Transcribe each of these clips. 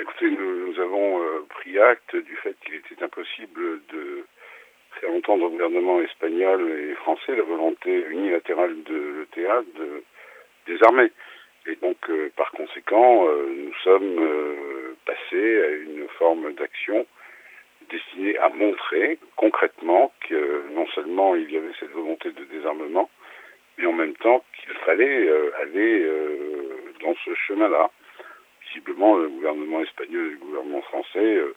Écoutez, nous, avons pris acte du fait qu'il était impossible de faire entendre au gouvernement espagnol et français la volonté unilatérale de l'ETA de désarmer. Et donc, par conséquent, nous sommes passés à une forme d'action destiné à montrer concrètement que non seulement il y avait cette volonté de désarmement, mais en même temps qu'il fallait euh, aller euh, dans ce chemin-là. Le gouvernement espagnol et le gouvernement français, euh,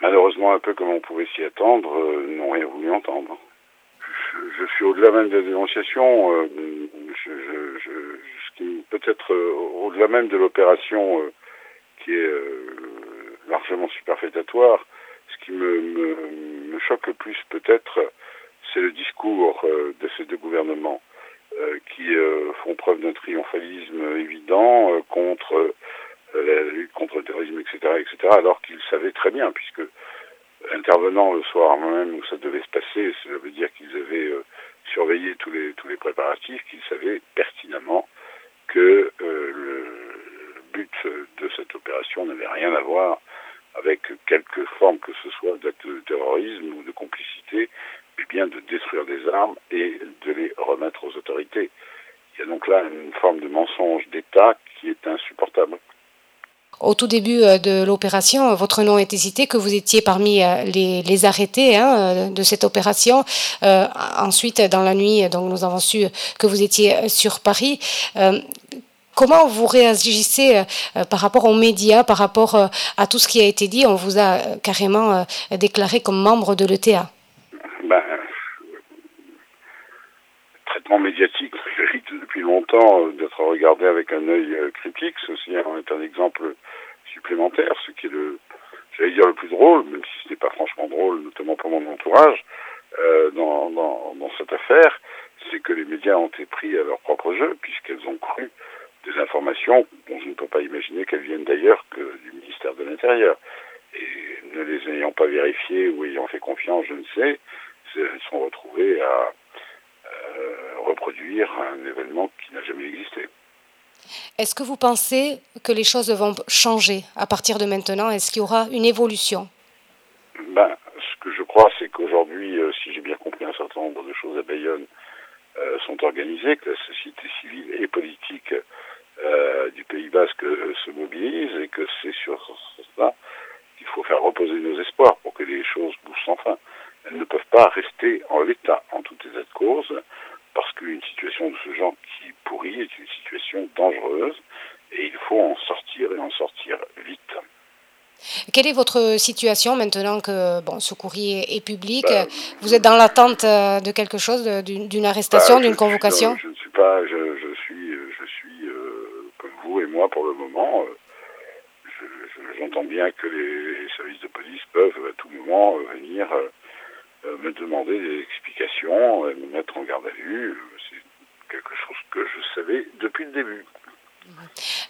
malheureusement un peu comme on pouvait s'y attendre, n'ont rien voulu entendre. Je, suis au-delà même de la dénonciation, je, ce qui peut-être au-delà même de l'opération qui est largement superfétatoire, qui me, choque le plus peut-être, c'est le discours euh, de ces deux gouvernements euh, qui euh, font preuve d'un triomphalisme évident contre la lutte contre le terrorisme, etc., etc., alors qu'ils savaient très bien, puisque intervenant le soir même où ça devait se passer, ça veut dire qu'ils avaient surveillé tous les tous les préparatifs, qu'ils savaient pertinemment que le but de cette opération n'avait rien à voir avec quelque forme que ce soit d'acte de terrorisme ou de complicité, mais bien de détruire des armes et de les remettre aux autorités. Il y a donc là une forme de mensonge d'État qui est insupportable. Au tout début euh, de l'opération, votre nom était cité, que vous étiez parmi euh, les, arrêtés hein, euh, de cette opération. ensuite, dans la nuit, donc nous avons su que vous étiez sur Paris. Comment vous réagissez euh, par rapport aux médias, par rapport euh, à tout ce qui a été dit? On vous a euh, carrément déclaré comme membre de l'ETA. Ben, traitement médiatique mérite depuis longtemps d'être regardé avec un œil critique. Ceci est un exemple supplémentaire, ce qui est le, j'allais dire le plus drôle, même si ce n'est pas franchement drôle, notamment pour mon entourage, dans, dans, cette affaire, c'est que les médias ont été pris à leur propre jeu, puisqu'elles ont cru des informations dont je ne peux pas imaginer qu'elles viennent d'ailleurs que du ministère de l'Intérieur. Et ne les ayant pas vérifiées ou ayant fait confiance, je ne sais, elles sont retrouvées euh, un événement qui n'a jamais existé. Est-ce que vous pensez que les choses vont changer à partir de maintenant? Est-ce qu'il y aura une évolution? Ben, Ce que je crois, c'est qu'aujourd'hui, euh, si j'ai bien compris un certain nombre de choses à Bayonne, euh, sont organisées, que la société civile et politique euh, du Pays Basque se mobilise et que c'est sur ça qu'il faut faire reposer nos espoirs pour que les choses bougent sans fin. Elles ne peuvent pas rester en l'état, en tout état de cause, qu'une situation de ce genre qui pourrit est une situation dangereuse et il faut en sortir et en sortir vite. Quelle est votre situation maintenant que bon, ce courrier est public bah, Vous êtes dans l'attente euh, de quelque chose, d'une arrestation, bah, d'une convocation? Je ne suis pas, je, suis, je suis euh, comme vous et moi pour le moment. Euh, j'entends bien que les, services de police peuvent à tout moment venir me demander des explications, me mettre en garde à vue. C'est quelque chose que je savais depuis le début.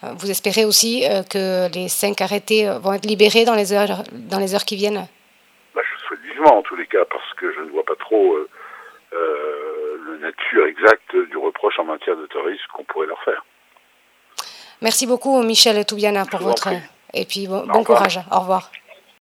Euh, vous espérez aussi euh, que les cinq arrêtés euh, vont être libérés dans les heures, dans les heures qui viennent? Bah, Je souhaite vivement en tous les cas, parce que je ne vois pas trop euh, la nature exacte du reproche en matière de terrorisme qu'on pourrait leur faire. Merci beaucoup Michel Toubiana pour votre... Et puis bon, bon courage. Au revoir.